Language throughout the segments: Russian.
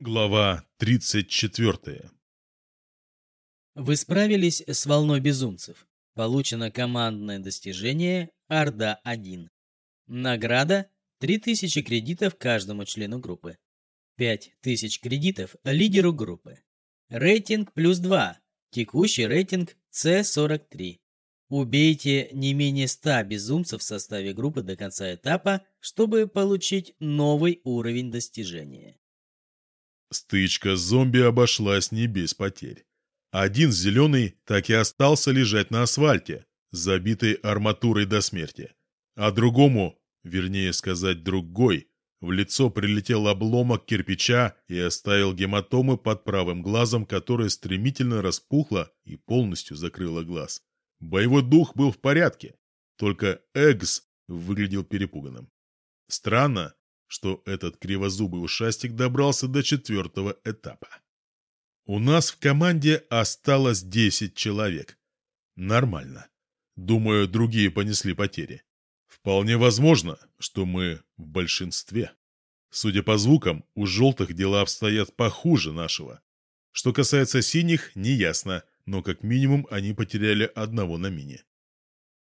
Глава 34 Вы справились с волной безумцев. Получено командное достижение Орда-1. Награда 3000 кредитов каждому члену группы. 5000 кредитов лидеру группы. Рейтинг плюс 2. Текущий рейтинг С43. Убейте не менее 100 безумцев в составе группы до конца этапа, чтобы получить новый уровень достижения. Стычка с зомби обошлась не без потерь. Один зеленый так и остался лежать на асфальте, забитый арматурой до смерти. А другому, вернее сказать другой, в лицо прилетел обломок кирпича и оставил гематомы под правым глазом, которое стремительно распухло и полностью закрыло глаз. Боевой дух был в порядке, только Эгс выглядел перепуганным. Странно, что этот кривозубый ушастик добрался до четвертого этапа. У нас в команде осталось 10 человек. Нормально. Думаю, другие понесли потери. Вполне возможно, что мы в большинстве. Судя по звукам, у желтых дела обстоят похуже нашего. Что касается синих, неясно, но как минимум они потеряли одного на мине.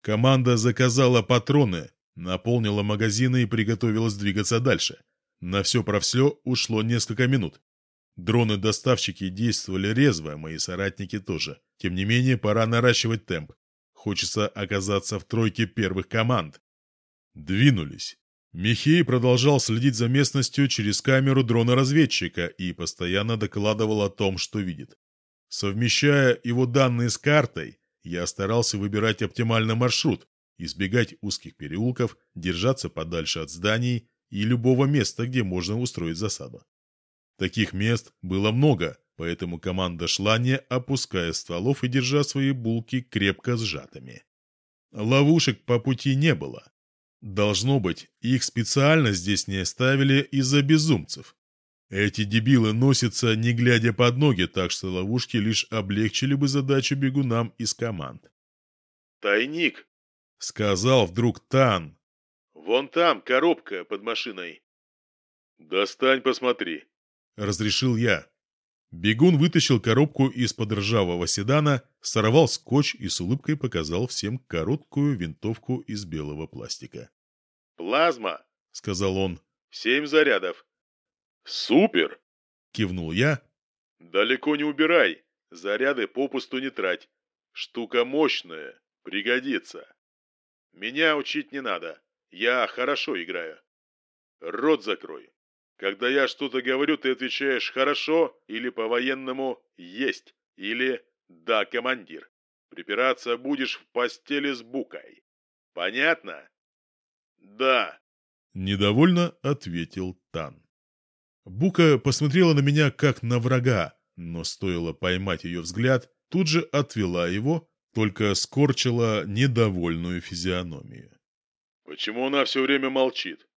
Команда заказала патроны, Наполнила магазины и приготовилась двигаться дальше. На все про все ушло несколько минут. Дроны-доставщики действовали резво, мои соратники тоже. Тем не менее, пора наращивать темп. Хочется оказаться в тройке первых команд. Двинулись. Михей продолжал следить за местностью через камеру дрона-разведчика и постоянно докладывал о том, что видит. Совмещая его данные с картой, я старался выбирать оптимальный маршрут, избегать узких переулков, держаться подальше от зданий и любого места, где можно устроить засаду. Таких мест было много, поэтому команда шла не опуская стволов и держа свои булки крепко сжатыми. Ловушек по пути не было. Должно быть, их специально здесь не оставили из-за безумцев. Эти дебилы носятся, не глядя под ноги, так что ловушки лишь облегчили бы задачу бегунам из команд. «Тайник!» — сказал вдруг Тан. «Вон там коробка под машиной». «Достань, посмотри», — разрешил я. Бегун вытащил коробку из-под ржавого седана, сорвал скотч и с улыбкой показал всем короткую винтовку из белого пластика. «Плазма», — сказал он. «Семь зарядов». «Супер!» — кивнул я. «Далеко не убирай, заряды попусту не трать. Штука мощная, пригодится». Меня учить не надо. Я хорошо играю. Рот закрой. Когда я что-то говорю, ты отвечаешь «хорошо» или по-военному «есть» или «да, командир». Припираться будешь в постели с Букой. Понятно? Да. Недовольно ответил Тан. Бука посмотрела на меня как на врага, но стоило поймать ее взгляд, тут же отвела его только скорчила недовольную физиономию. «Почему она все время молчит?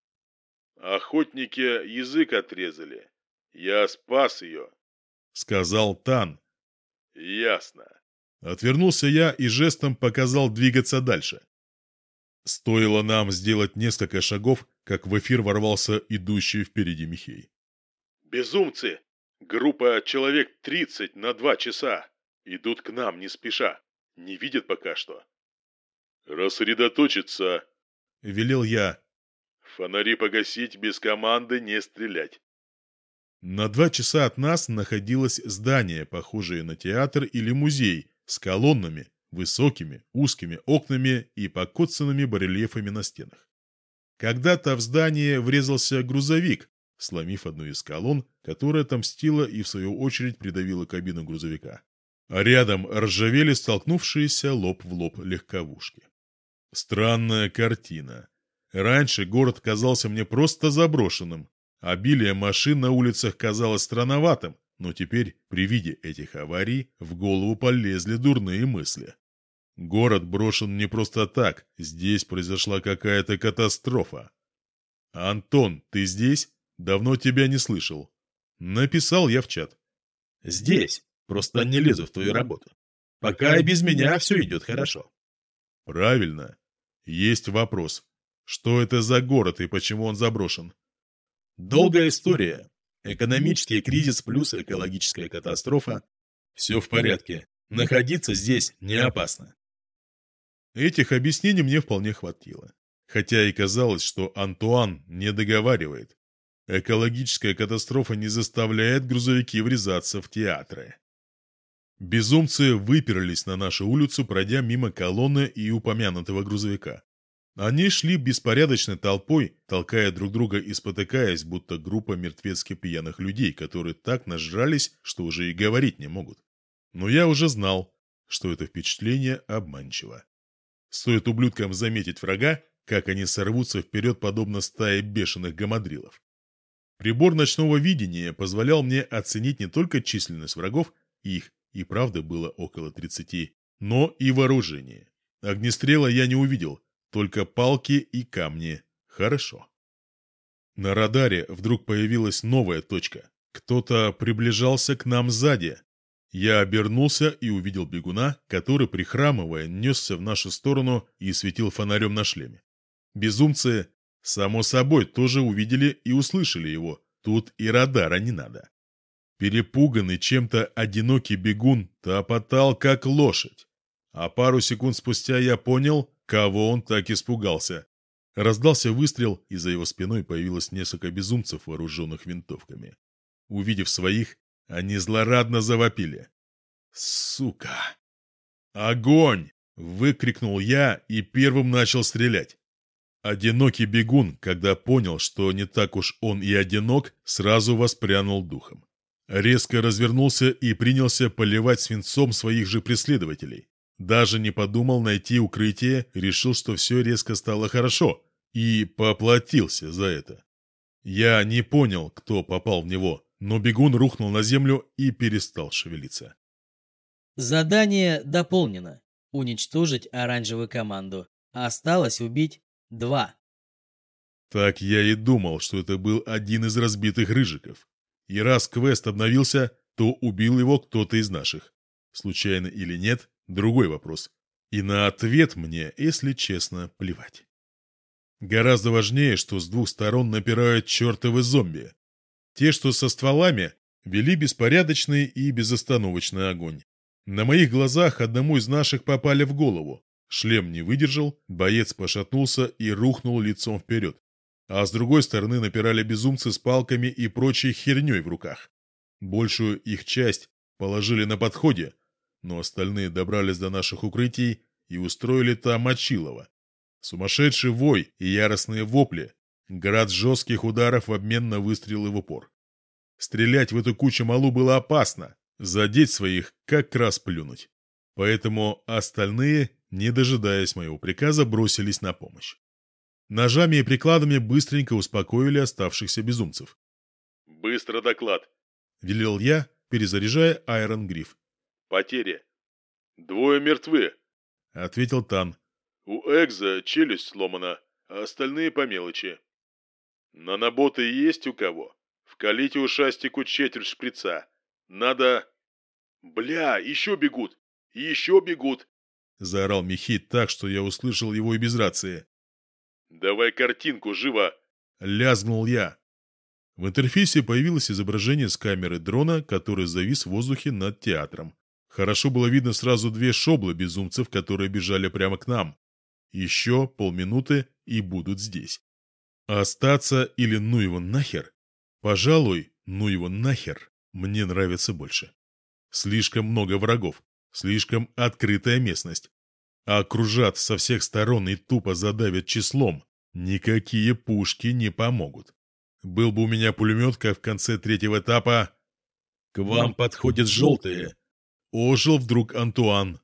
Охотники язык отрезали. Я спас ее», — сказал Тан. «Ясно». Отвернулся я и жестом показал двигаться дальше. Стоило нам сделать несколько шагов, как в эфир ворвался идущий впереди Михей. «Безумцы! Группа человек тридцать на два часа. Идут к нам не спеша. Не видит пока что. Рассредоточиться, велел я. Фонари погасить, без команды не стрелять. На два часа от нас находилось здание, похожее на театр или музей, с колоннами, высокими, узкими окнами и покоцанными барельефами на стенах. Когда-то в здание врезался грузовик, сломив одну из колонн, которая отомстила и в свою очередь придавила кабину грузовика рядом ржавели столкнувшиеся лоб в лоб легковушки. Странная картина. Раньше город казался мне просто заброшенным. Обилие машин на улицах казалось странноватым, но теперь при виде этих аварий в голову полезли дурные мысли. Город брошен не просто так, здесь произошла какая-то катастрофа. «Антон, ты здесь? Давно тебя не слышал». Написал я в чат. «Здесь», Просто не лезу в твою работу. Пока и без меня все идет хорошо. Правильно. Есть вопрос. Что это за город и почему он заброшен? Долгая история. Экономический кризис плюс экологическая катастрофа. Все в порядке. Находиться здесь не опасно. Этих объяснений мне вполне хватило. Хотя и казалось, что Антуан не договаривает. Экологическая катастрофа не заставляет грузовики врезаться в театры. Безумцы выперлись на нашу улицу, пройдя мимо колонны и упомянутого грузовика. Они шли беспорядочной толпой, толкая друг друга и спотыкаясь, будто группа мертвецки пьяных людей, которые так нажрались, что уже и говорить не могут. Но я уже знал, что это впечатление обманчиво. Стоит ублюдкам заметить врага, как они сорвутся вперед, подобно стае бешеных гамадрилов. Прибор ночного видения позволял мне оценить не только численность врагов, их и правда было около 30, но и вооружение. Огнестрела я не увидел, только палки и камни. Хорошо. На радаре вдруг появилась новая точка. Кто-то приближался к нам сзади. Я обернулся и увидел бегуна, который, прихрамывая, несся в нашу сторону и светил фонарем на шлеме. Безумцы, само собой, тоже увидели и услышали его. Тут и радара не надо. Перепуганный чем-то одинокий бегун топотал, как лошадь. А пару секунд спустя я понял, кого он так испугался. Раздался выстрел, и за его спиной появилось несколько безумцев, вооруженных винтовками. Увидев своих, они злорадно завопили. «Сука!» «Огонь!» — выкрикнул я и первым начал стрелять. Одинокий бегун, когда понял, что не так уж он и одинок, сразу воспрянул духом. Резко развернулся и принялся поливать свинцом своих же преследователей. Даже не подумал найти укрытие, решил, что все резко стало хорошо, и поплатился за это. Я не понял, кто попал в него, но бегун рухнул на землю и перестал шевелиться. Задание дополнено. Уничтожить оранжевую команду. Осталось убить два. Так я и думал, что это был один из разбитых рыжиков. И раз квест обновился, то убил его кто-то из наших. Случайно или нет, другой вопрос. И на ответ мне, если честно, плевать. Гораздо важнее, что с двух сторон напирают чертовы зомби. Те, что со стволами, вели беспорядочный и безостановочный огонь. На моих глазах одному из наших попали в голову. Шлем не выдержал, боец пошатнулся и рухнул лицом вперед а с другой стороны напирали безумцы с палками и прочей херней в руках. Большую их часть положили на подходе, но остальные добрались до наших укрытий и устроили там Мочилова. Сумасшедший вой и яростные вопли, град жестких ударов в обмен на выстрелы в упор. Стрелять в эту кучу малу было опасно, задеть своих как раз плюнуть. Поэтому остальные, не дожидаясь моего приказа, бросились на помощь. Ножами и прикладами быстренько успокоили оставшихся безумцев. «Быстро доклад», — велел я, перезаряжая Айрон Гриф. «Потери. Двое мертвы», — ответил Тан. «У Экза челюсть сломана, а остальные по мелочи. Наноботы есть у кого? Вкалите ушастику четверть шприца. Надо... Бля, еще бегут! Еще бегут!» — заорал Михей так, что я услышал его и без рации. «Давай картинку, живо!» — лязгнул я. В интерфейсе появилось изображение с камеры дрона, который завис в воздухе над театром. Хорошо было видно сразу две шоблы безумцев, которые бежали прямо к нам. Еще полминуты и будут здесь. остаться или ну его нахер? Пожалуй, ну его нахер мне нравится больше. Слишком много врагов, слишком открытая местность а окружат со всех сторон и тупо задавят числом, никакие пушки не помогут. Был бы у меня пулемет, как в конце третьего этапа... «К вам подходят желтые!» Ожил вдруг Антуан.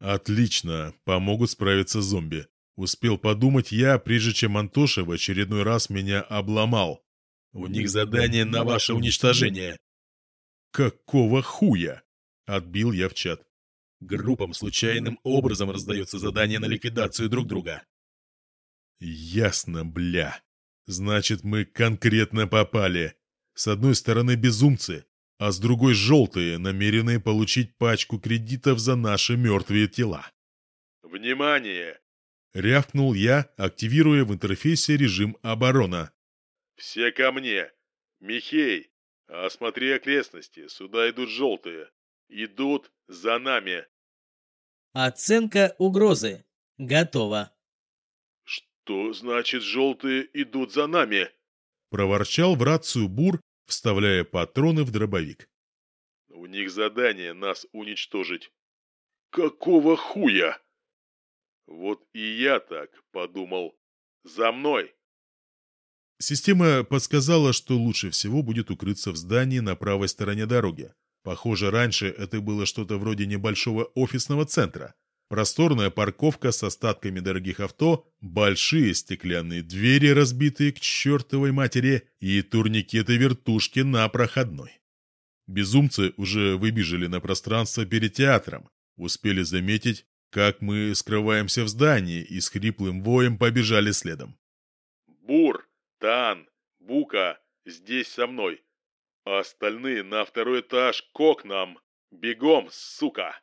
«Отлично, помогут справиться зомби». Успел подумать я, прежде чем Антоша в очередной раз меня обломал. «У них задание на ваше уничтожение». «Какого хуя?» — отбил я в чат. Группам случайным образом раздается задание на ликвидацию друг друга. Ясно, бля. Значит, мы конкретно попали. С одной стороны безумцы, а с другой желтые, намеренные получить пачку кредитов за наши мертвые тела. «Внимание!» — рявкнул я, активируя в интерфейсе режим оборона. «Все ко мне! Михей, осмотри окрестности, сюда идут желтые. Идут за нами. Оценка угрозы. Готово. Что значит желтые идут за нами? Проворчал в рацию Бур, вставляя патроны в дробовик. У них задание нас уничтожить. Какого хуя? Вот и я так подумал. За мной! Система подсказала, что лучше всего будет укрыться в здании на правой стороне дороги. Похоже, раньше это было что-то вроде небольшого офисного центра. Просторная парковка с остатками дорогих авто, большие стеклянные двери, разбитые к чертовой матери, и турникеты-вертушки на проходной. Безумцы уже выбежали на пространство перед театром, успели заметить, как мы скрываемся в здании и с хриплым воем побежали следом. «Бур! Тан! Бука! Здесь со мной! А остальные на второй этаж к окнам! Бегом, сука!»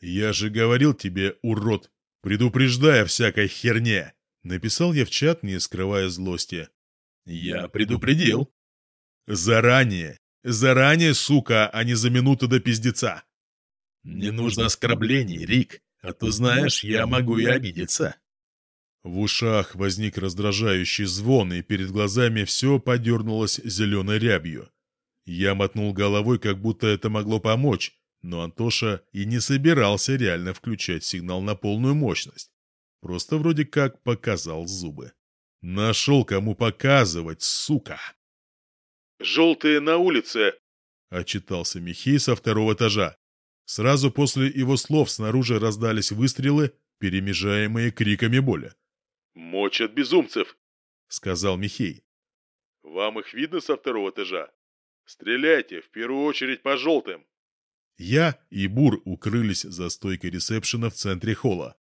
«Я же говорил тебе, урод, предупреждая всякой херне!» Написал я в чат, не скрывая злости. «Я предупредил!» «Заранее! Заранее, сука, а не за минуту до пиздеца!» «Не нужно оскорблений, Рик, а то, знаешь, я могу и обидеться». В ушах возник раздражающий звон, и перед глазами все подернулось зеленой рябью. Я мотнул головой, как будто это могло помочь, но Антоша и не собирался реально включать сигнал на полную мощность. Просто вроде как показал зубы. Нашел кому показывать, сука! «Желтые на улице!» — отчитался Михей со второго этажа. Сразу после его слов снаружи раздались выстрелы, перемежаемые криками боли. «Мочат безумцев!» — сказал Михей. «Вам их видно со второго этажа? Стреляйте, в первую очередь по желтым!» Я и Бур укрылись за стойкой ресепшена в центре холла.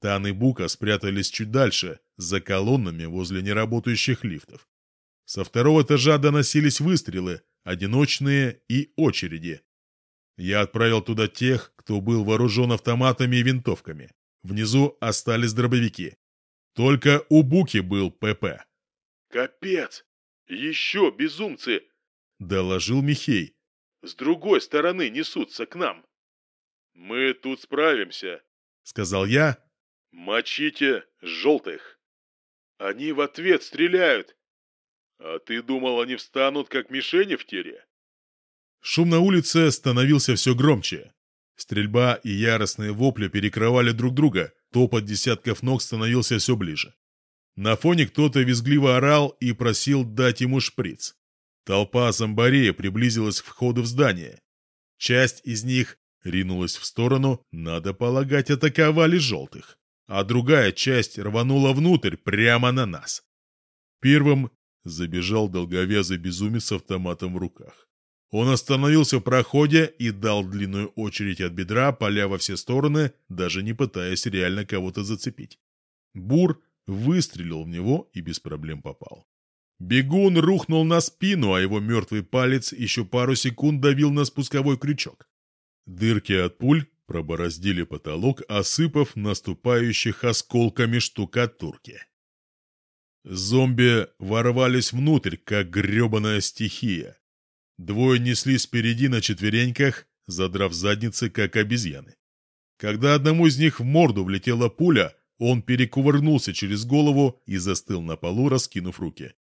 Тан и Бука спрятались чуть дальше, за колоннами возле неработающих лифтов. Со второго этажа доносились выстрелы, одиночные и очереди. Я отправил туда тех, кто был вооружен автоматами и винтовками. Внизу остались дробовики. Только у Буки был ПП. «Капец! Еще безумцы!» — доложил Михей. «С другой стороны несутся к нам!» «Мы тут справимся», — сказал я. «Мочите желтых!» «Они в ответ стреляют!» «А ты думал, они встанут, как мишени в тире?» Шум на улице становился все громче. Стрельба и яростные вопли перекрывали друг друга, топот десятков ног становился все ближе. На фоне кто-то визгливо орал и просил дать ему шприц. Толпа зомбарей приблизилась к входу в здание. Часть из них ринулась в сторону, надо полагать, атаковали желтых. А другая часть рванула внутрь, прямо на нас. Первым забежал долговязый безумец с автоматом в руках. Он остановился в проходе и дал длинную очередь от бедра, поля во все стороны, даже не пытаясь реально кого-то зацепить. Бур выстрелил в него и без проблем попал. Бегун рухнул на спину, а его мертвый палец еще пару секунд давил на спусковой крючок. Дырки от пуль пробороздили потолок, осыпав наступающих осколками штукатурки. Зомби ворвались внутрь, как гребаная стихия. Двое неслись впереди на четвереньках, задрав задницы, как обезьяны. Когда одному из них в морду влетела пуля, он перекувырнулся через голову и застыл на полу, раскинув руки.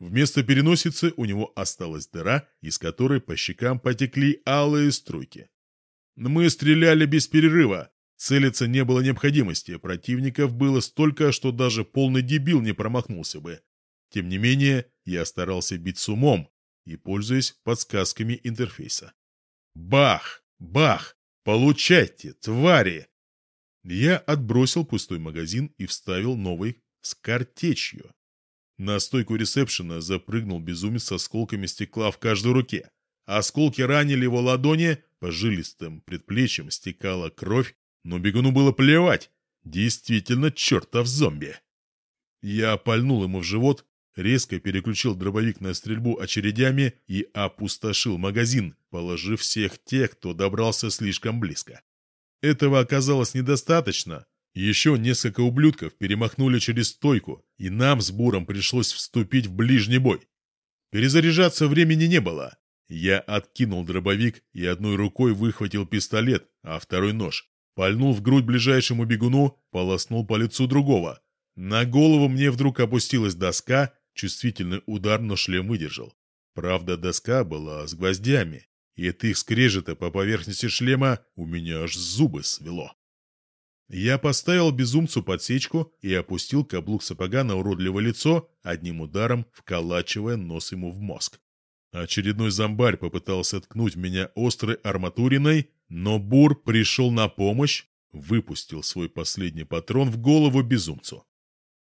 Вместо переносицы у него осталась дыра, из которой по щекам потекли алые струйки. Мы стреляли без перерыва. Целиться не было необходимости, противников было столько, что даже полный дебил не промахнулся бы. Тем не менее, я старался бить с умом, и пользуясь подсказками интерфейса. Бах! Бах! Получайте, твари! Я отбросил пустой магазин и вставил новый с картечью. На стойку ресепшена запрыгнул безумец с осколками стекла в каждой руке. Осколки ранили его ладони, по жилистым предплечьям стекала кровь, но бегуну было плевать. Действительно чертов зомби. Я пальнул ему в живот, резко переключил дробовик на стрельбу очередями и опустошил магазин, положив всех тех, кто добрался слишком близко. Этого оказалось недостаточно. Еще несколько ублюдков перемахнули через стойку, и нам с Буром пришлось вступить в ближний бой. Перезаряжаться времени не было. Я откинул дробовик и одной рукой выхватил пистолет, а второй нож. Пальнул в грудь ближайшему бегуну, полоснул по лицу другого. На голову мне вдруг опустилась доска, чувствительный удар, но шлем выдержал. Правда, доска была с гвоздями, и от их скрежета по поверхности шлема у меня аж зубы свело. Я поставил безумцу подсечку и опустил каблук сапога на уродливое лицо, одним ударом вколачивая нос ему в мозг. Очередной зомбарь попытался ткнуть меня острой арматуриной, но Бур пришел на помощь, выпустил свой последний патрон в голову безумцу.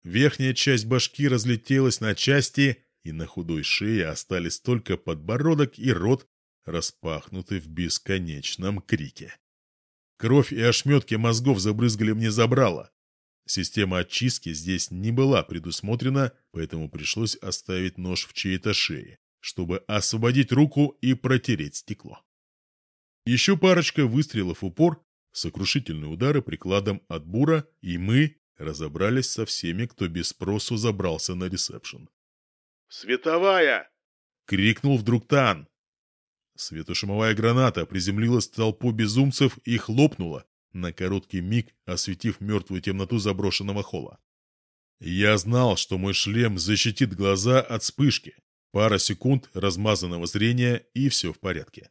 Верхняя часть башки разлетелась на части, и на худой шее остались только подбородок и рот, распахнутый в бесконечном крике. Кровь и ошметки мозгов забрызгали мне забрало. Система очистки здесь не была предусмотрена, поэтому пришлось оставить нож в чьей-то шее, чтобы освободить руку и протереть стекло. Еще парочка выстрелов упор, сокрушительные удары прикладом от бура, и мы разобрались со всеми, кто без спросу забрался на ресепшн. «Световая!» — крикнул вдруг Тан. Светошумовая граната приземлилась в толпу безумцев и хлопнула, на короткий миг осветив мертвую темноту заброшенного холла. Я знал, что мой шлем защитит глаза от вспышки. Пара секунд размазанного зрения, и все в порядке.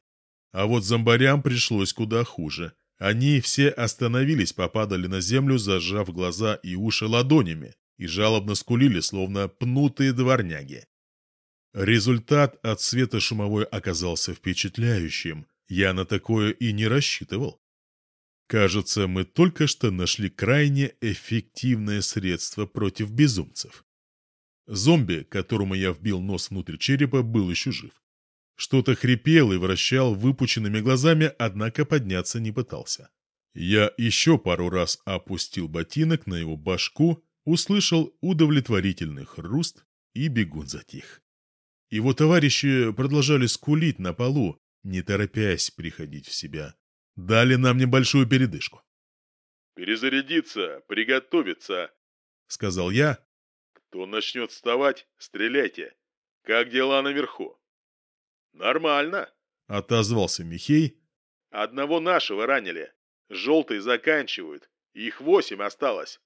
А вот зомбарям пришлось куда хуже. Они все остановились, попадали на землю, зажав глаза и уши ладонями, и жалобно скулили, словно пнутые дворняги. Результат от света шумовой оказался впечатляющим. Я на такое и не рассчитывал. Кажется, мы только что нашли крайне эффективное средство против безумцев. Зомби, которому я вбил нос внутрь черепа, был еще жив. Что-то хрипел и вращал выпученными глазами, однако подняться не пытался. Я еще пару раз опустил ботинок на его башку, услышал удовлетворительный хруст, и бегун затих. Его товарищи продолжали скулить на полу, не торопясь приходить в себя. Дали нам небольшую передышку. «Перезарядиться, приготовиться», — сказал я. «Кто начнет вставать, стреляйте. Как дела наверху?» «Нормально», — отозвался Михей. «Одного нашего ранили. Желтые заканчивают. Их восемь осталось».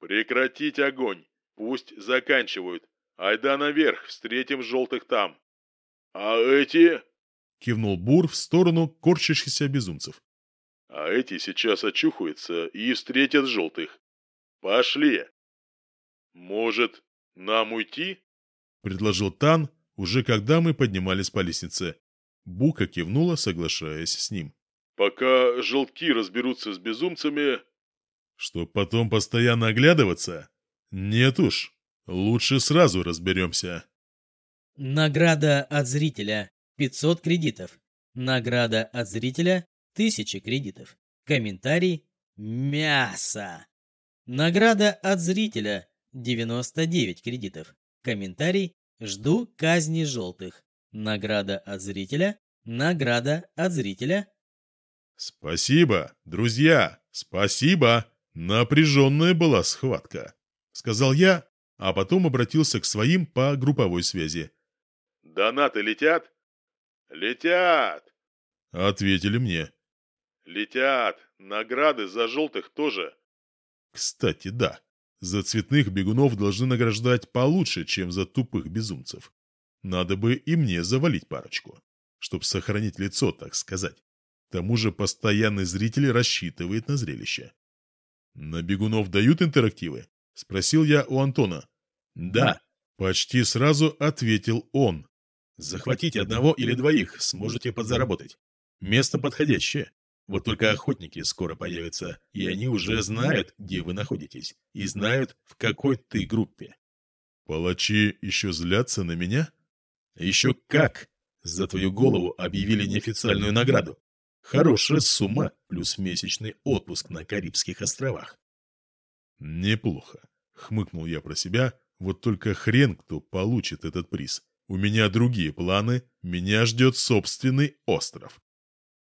«Прекратить огонь. Пусть заканчивают. Айда наверх, встретим желтых там. А эти...» Кивнул Бур в сторону корчащихся безумцев. «А эти сейчас очухаются и встретят желтых. Пошли!» «Может, нам уйти?» Предложил Тан, уже когда мы поднимались по лестнице. Бука кивнула, соглашаясь с ним. «Пока желтки разберутся с безумцами...» «Что потом постоянно оглядываться? Нет уж, Лучше сразу разберемся. Награда от зрителя 500 кредитов. Награда от зрителя 1000 кредитов. Комментарий мясо. Награда от зрителя 99 кредитов. Комментарий жду казни желтых. Награда от зрителя. Награда от зрителя. Спасибо, друзья, спасибо. Напряженная была схватка, сказал я, а потом обратился к своим по групповой связи. «Донаты летят?» «Летят!» — ответили мне. «Летят! Награды за желтых тоже!» Кстати, да. За цветных бегунов должны награждать получше, чем за тупых безумцев. Надо бы и мне завалить парочку, чтобы сохранить лицо, так сказать. К тому же постоянный зритель рассчитывает на зрелище. «На бегунов дают интерактивы?» — спросил я у Антона. «Да», — почти сразу ответил он. «Захватите одного или двоих, сможете подзаработать. Место подходящее. Вот только охотники скоро появятся, и они уже знают, где вы находитесь, и знают, в какой ты группе». «Палачи еще злятся на меня?» «Еще как! За твою голову объявили неофициальную награду. Хорошая сумма плюс месячный отпуск на Карибских островах». «Неплохо», — хмыкнул я про себя, вот только хрен кто получит этот приз. У меня другие планы, меня ждет собственный остров.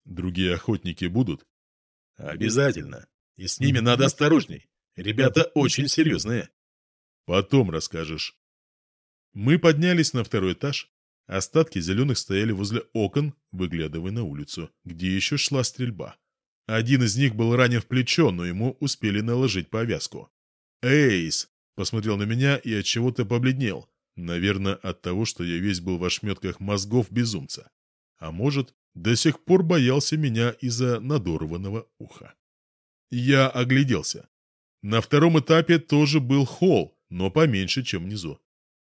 Другие охотники будут? Обязательно. И с ними надо осторожней. Ребята очень серьезные. Потом расскажешь. Мы поднялись на второй этаж. Остатки зеленых стояли возле окон, выглядывая на улицу, где еще шла стрельба. Один из них был ранен в плечо, но ему успели наложить повязку. «Эйс!» — посмотрел на меня и от чего-то побледнел. Наверное, от того, что я весь был в ошметках мозгов безумца. А может, до сих пор боялся меня из-за надорванного уха. Я огляделся. На втором этапе тоже был холл, но поменьше, чем внизу.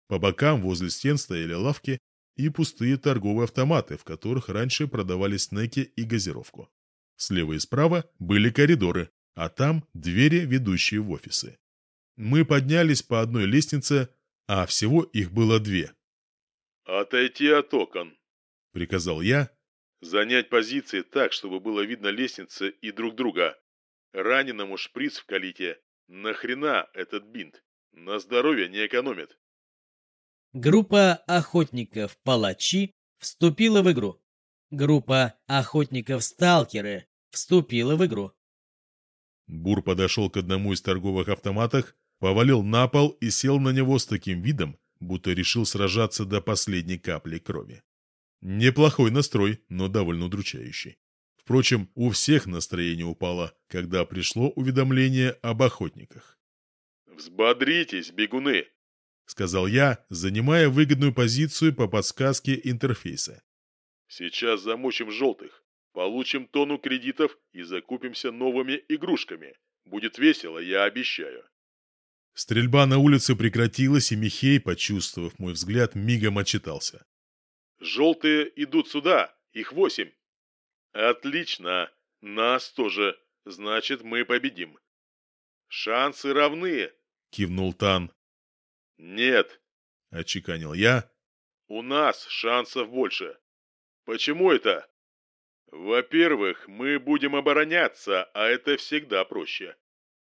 По бокам возле стен стояли лавки и пустые торговые автоматы, в которых раньше продавали снеки и газировку. Слева и справа были коридоры, а там двери, ведущие в офисы. Мы поднялись по одной лестнице, а всего их было две. «Отойти от окон», — приказал я. «Занять позиции так, чтобы было видно лестницы и друг друга. Раненому шприц в калите. Нахрена этот бинт? На здоровье не экономит». Группа охотников-палачи вступила в игру. Группа охотников-сталкеры вступила в игру. Бур подошел к одному из торговых автоматов, повалил на пол и сел на него с таким видом, будто решил сражаться до последней капли крови. Неплохой настрой, но довольно удручающий. Впрочем, у всех настроение упало, когда пришло уведомление об охотниках. «Взбодритесь, бегуны!» — сказал я, занимая выгодную позицию по подсказке интерфейса. «Сейчас замочим желтых, получим тонну кредитов и закупимся новыми игрушками. Будет весело, я обещаю». Стрельба на улице прекратилась, и Михей, почувствовав мой взгляд, мигом отчитался. «Желтые идут сюда, их восемь». «Отлично, нас тоже, значит, мы победим». «Шансы равны», — кивнул Тан. «Нет», — очеканил я. «У нас шансов больше. Почему это?» «Во-первых, мы будем обороняться, а это всегда проще.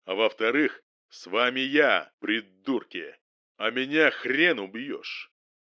А во-вторых, с вами я, придурки, а меня хрен убьешь».